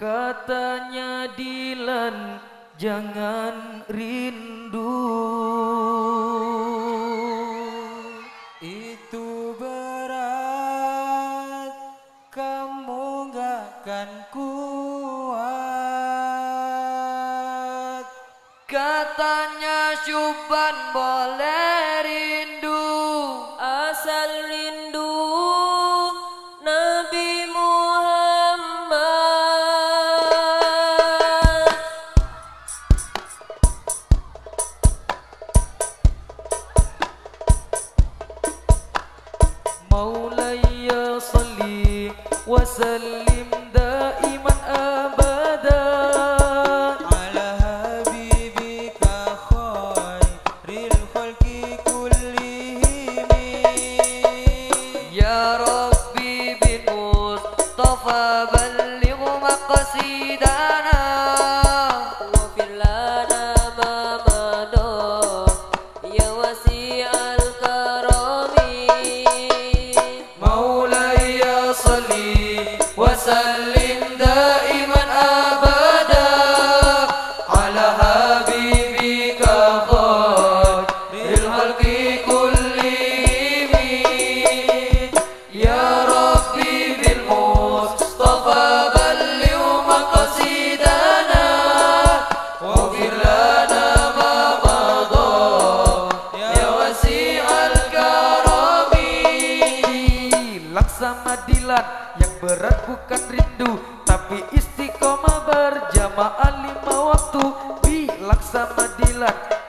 Katanya Dilan jangan rindu. Itu berat kamu gak akan kuat. Katanya Syuban boleh وسلم دائما أبدا. على حبيبك خير الخلق كلهم. يا ربي بالمصطفى بلغ مقصدنا. واغفر لنا ما مضى يا وسيع sama Dilan